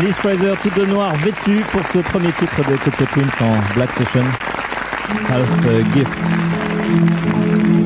Liz Fraser, toute de noir, vêtue pour ce premier titre de Coco Twins en Black Session. Half Gift.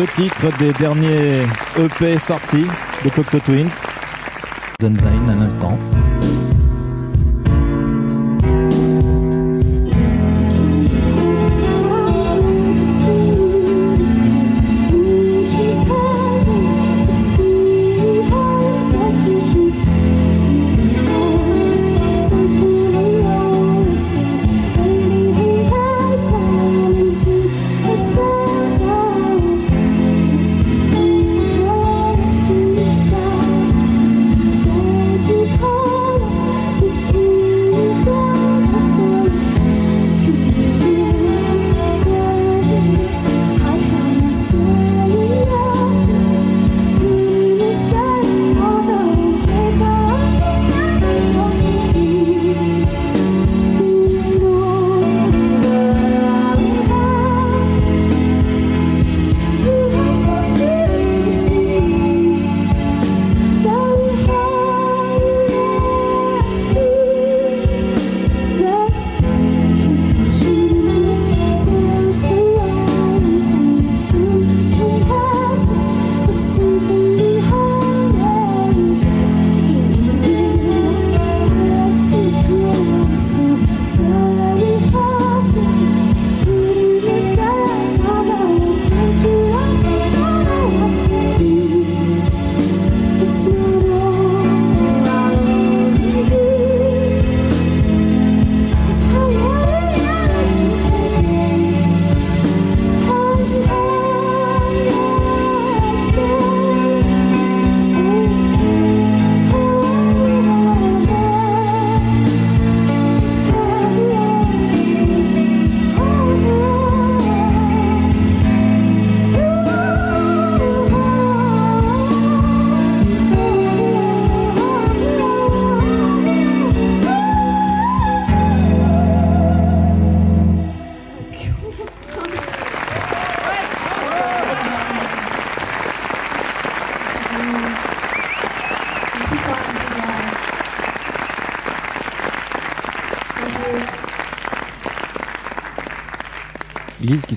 Deux titres des derniers EP sortis de Cocteau Twins.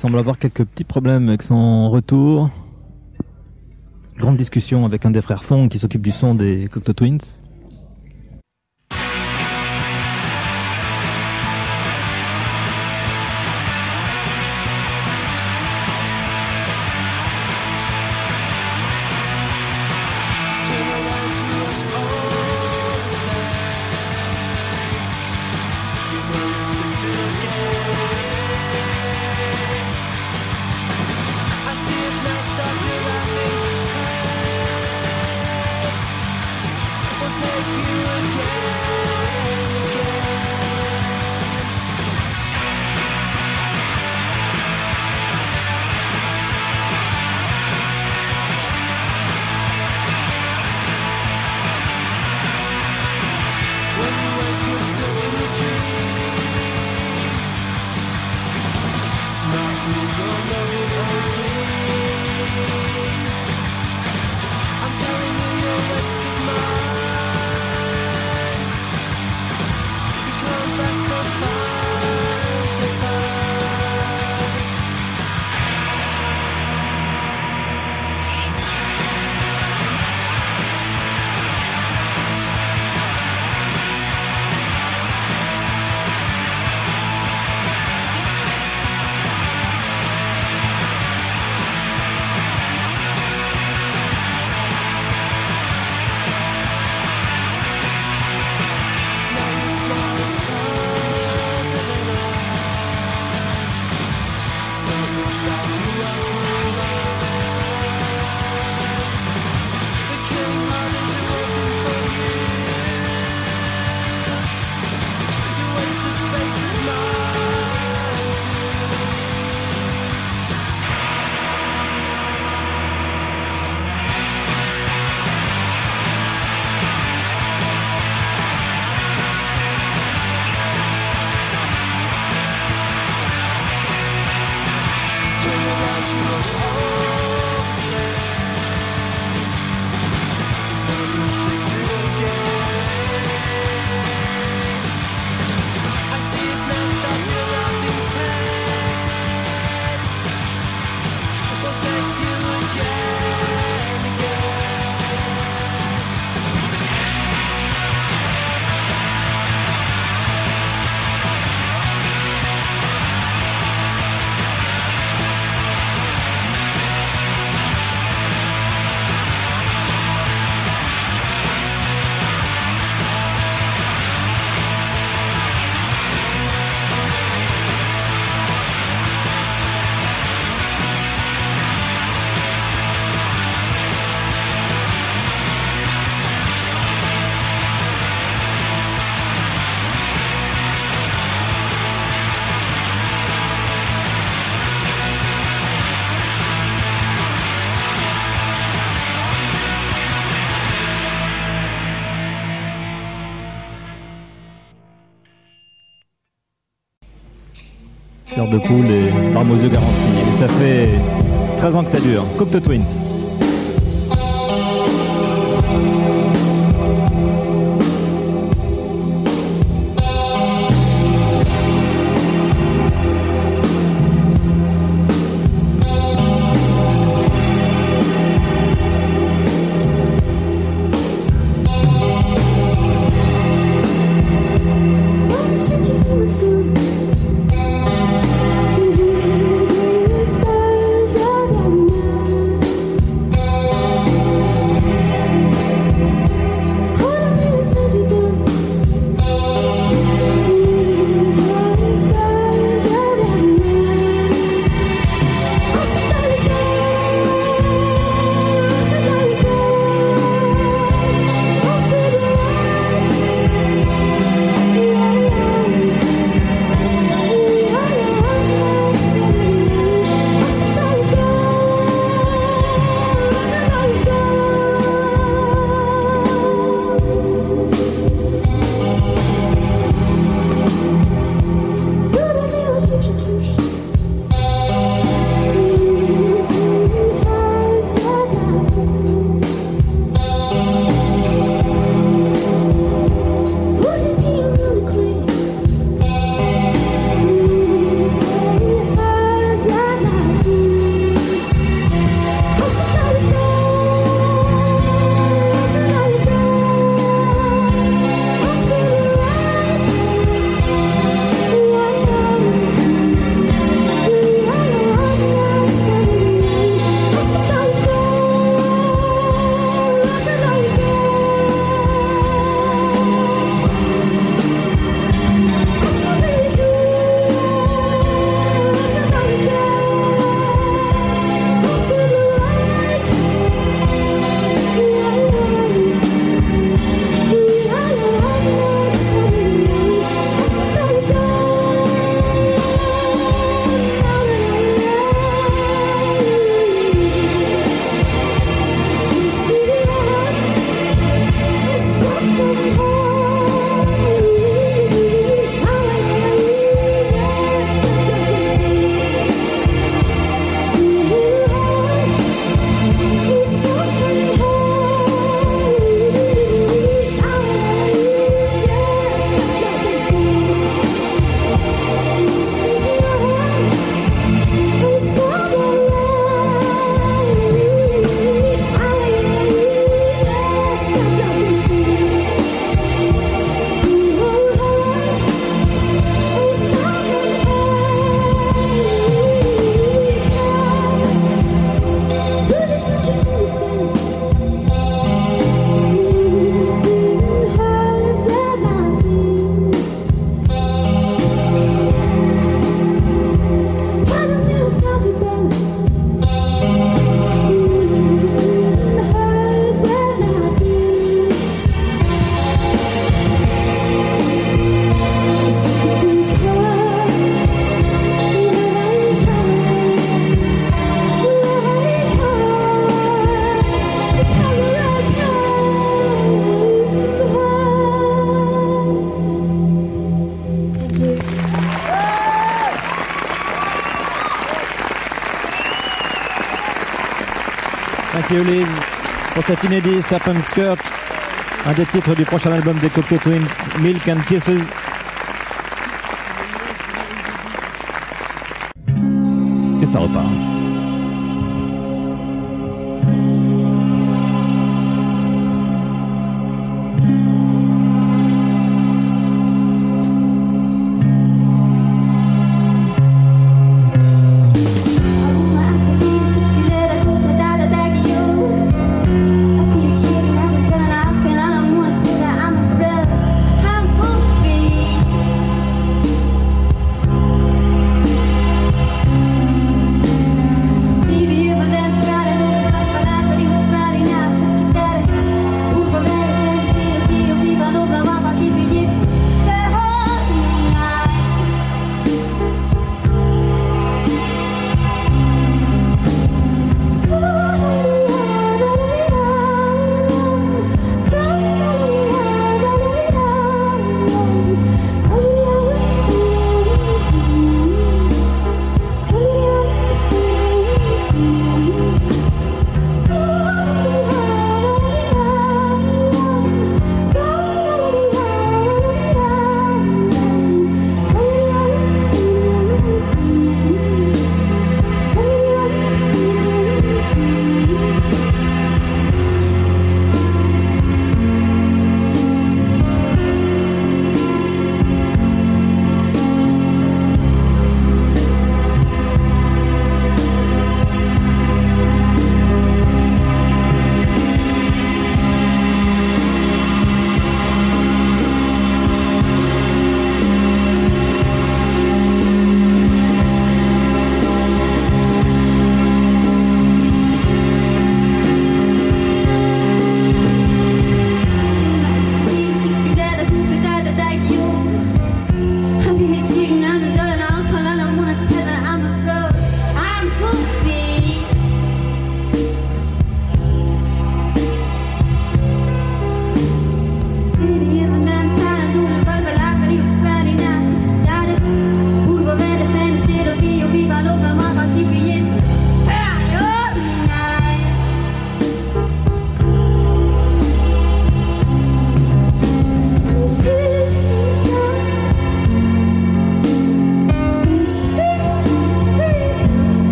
Semble avoir quelques petits problèmes avec son retour. Grande discussion avec un des frères Fong qui s'occupe du son des Cocteau Twins. Chair de poule et larmes aux yeux garanties. Et ça fait 13 ans que ça dure. Cocteau Twins. Pour cet inédit Serpent Skirt, un des titres du prochain album des Cocteau Twins, Milk and Kisses. Et ça repart.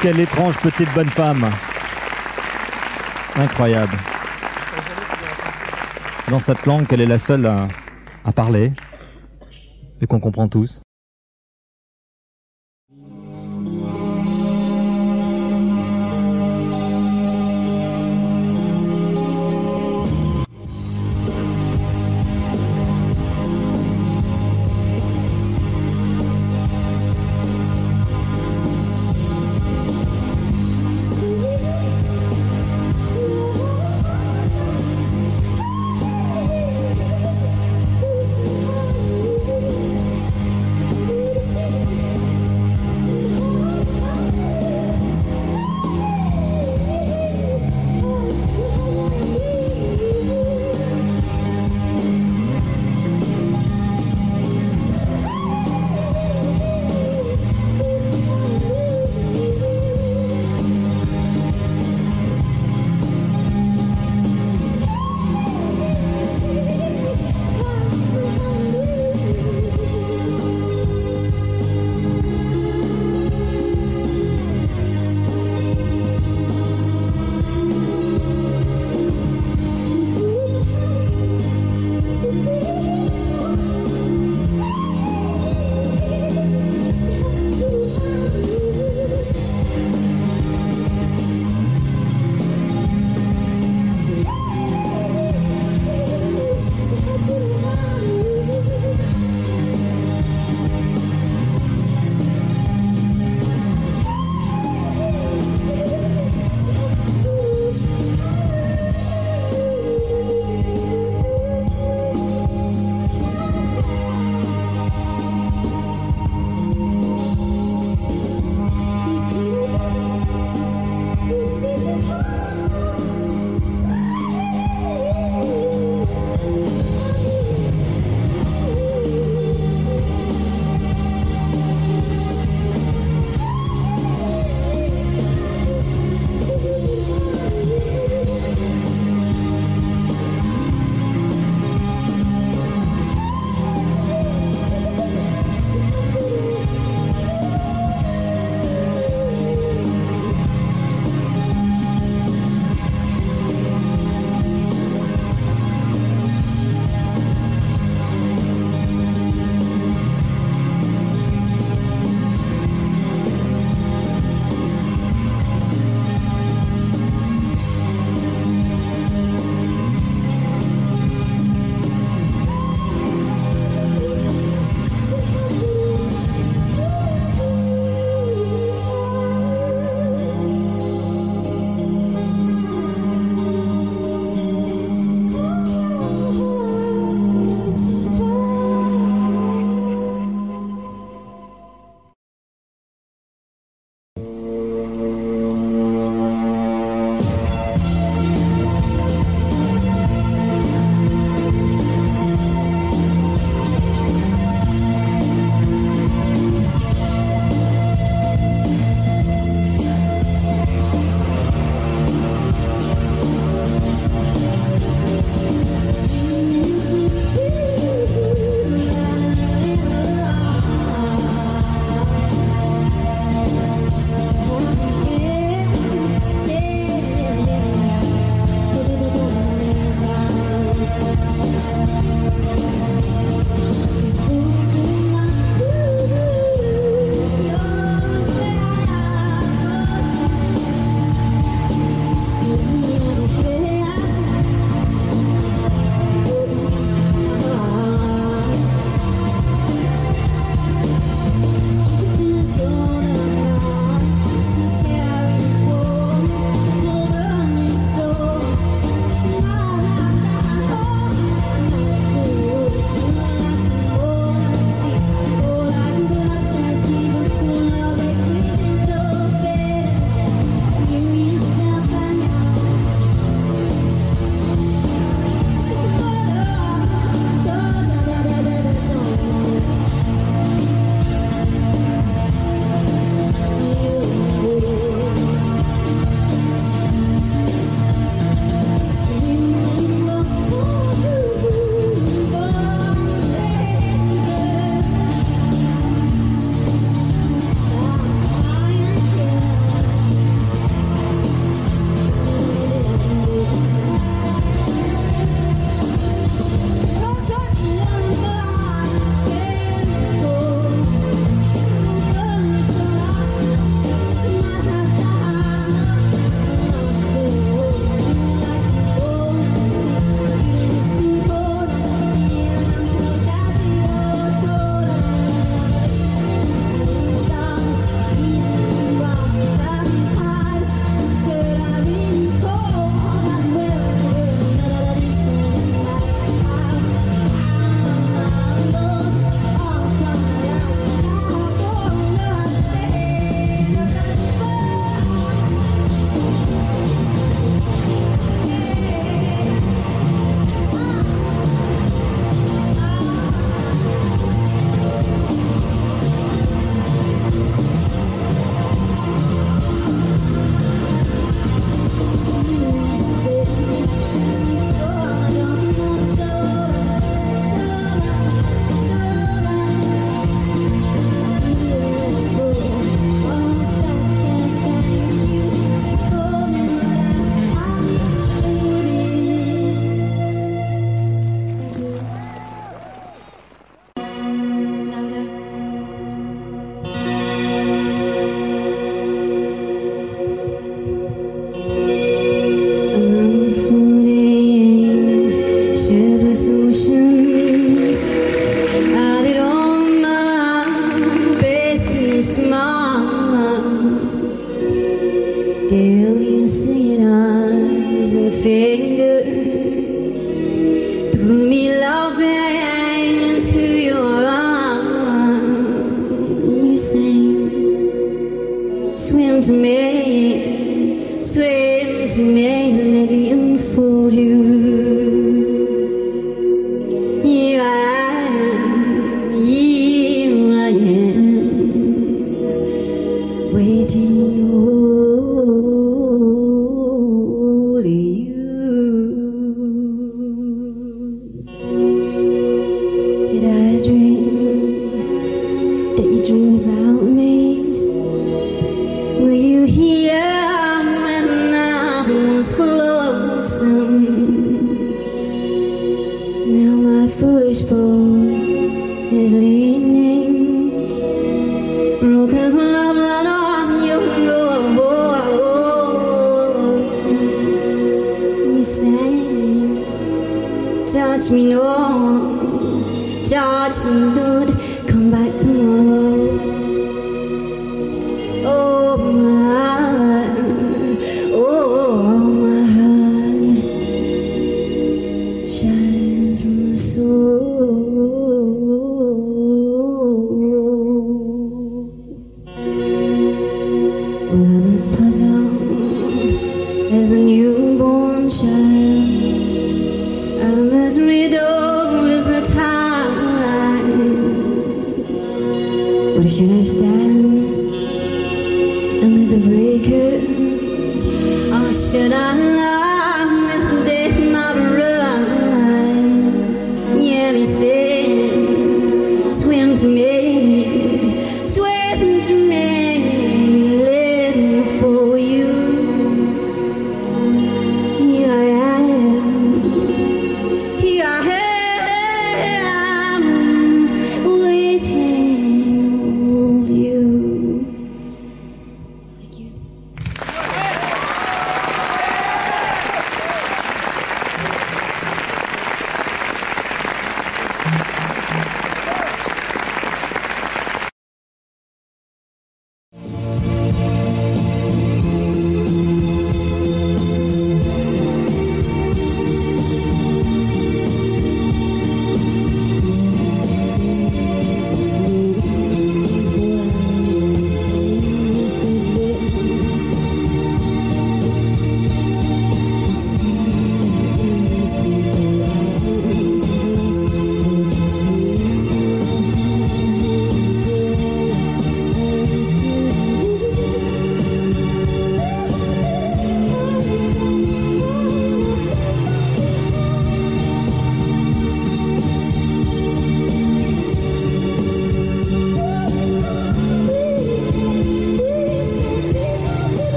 Quelle étrange petite bonne femme. Incroyable. Dans cette langue, qu'elle est la seule à, à parler et qu'on comprend tous.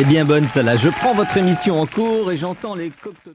Est bien bonne celle-là. Je prends votre émission en cours et j'entends les cocteaux.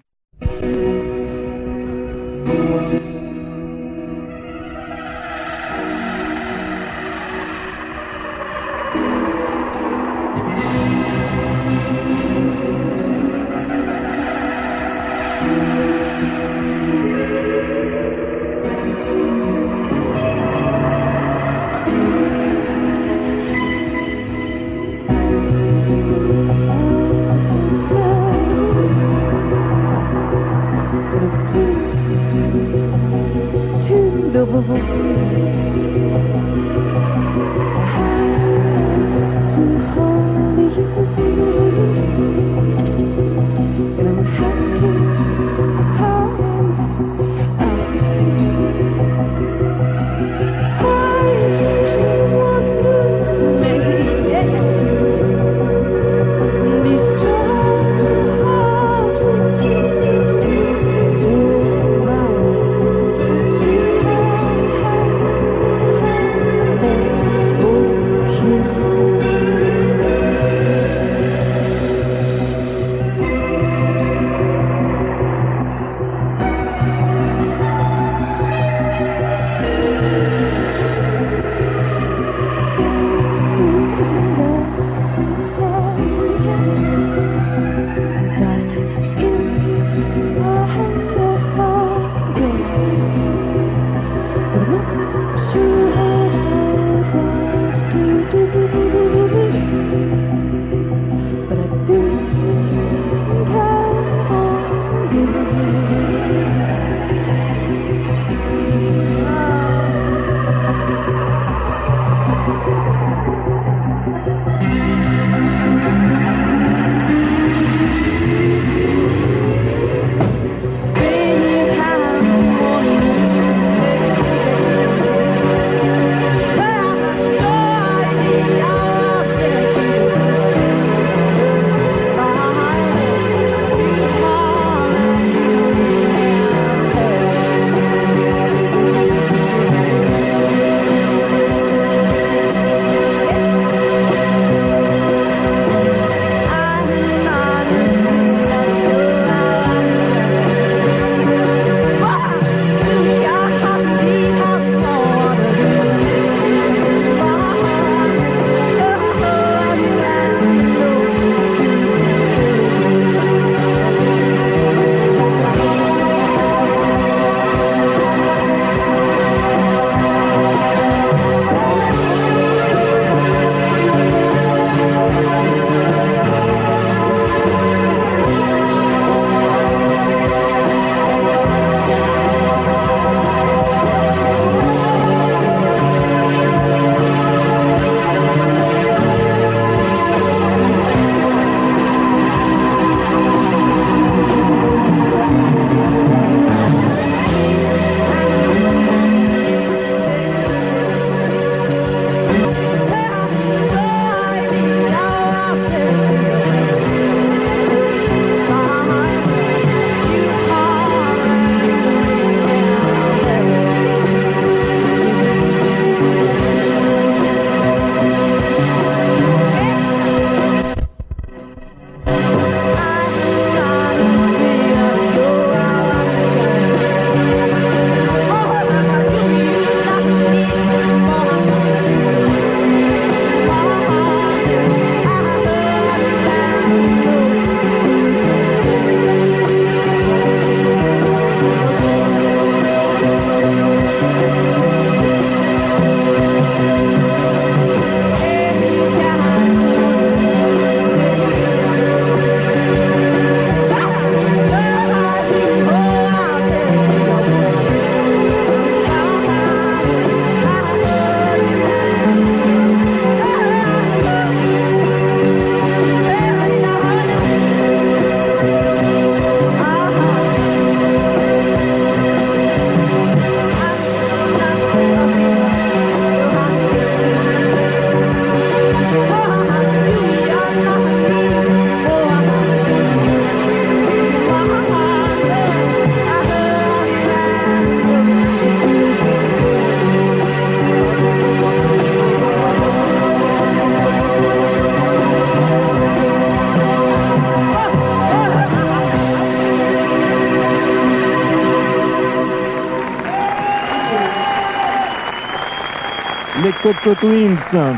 Coco Twins.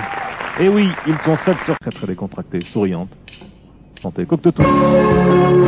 Et oui, ils sont 7 sur 4 très décontractés, souriantes. Chantez Cocteau Twins.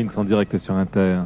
Twins en direct sur Inter.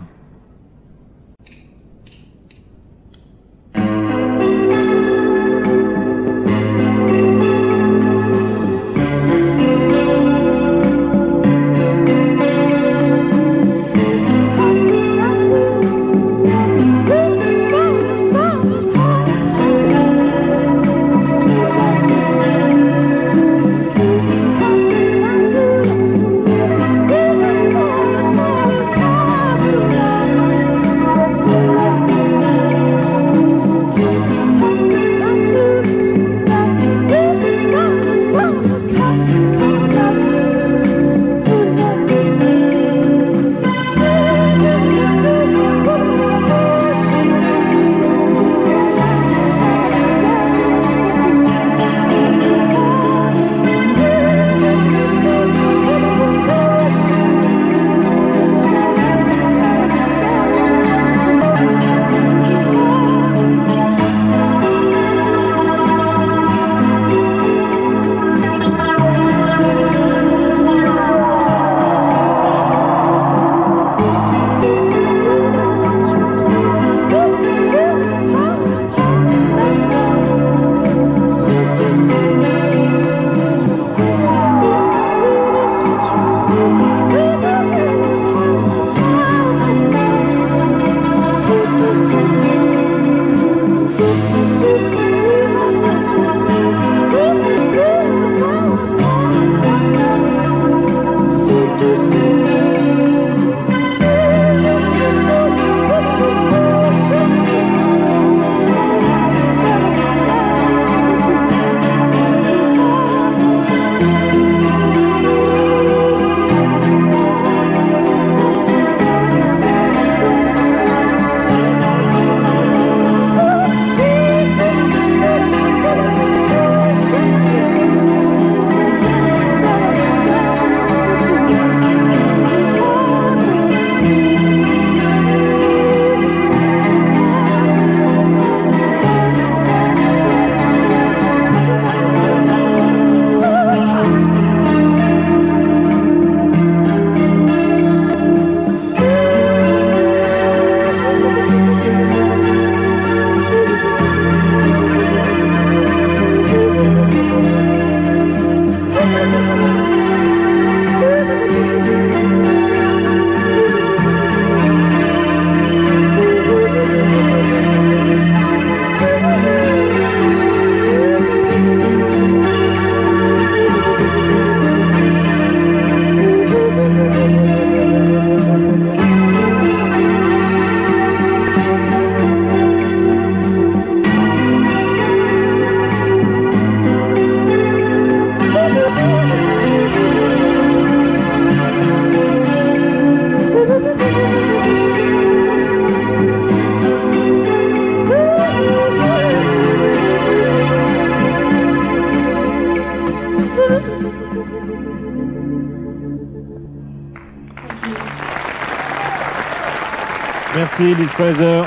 Liz Fraser,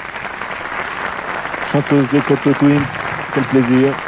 chanteuse des Cocteau Twins. Quel plaisir.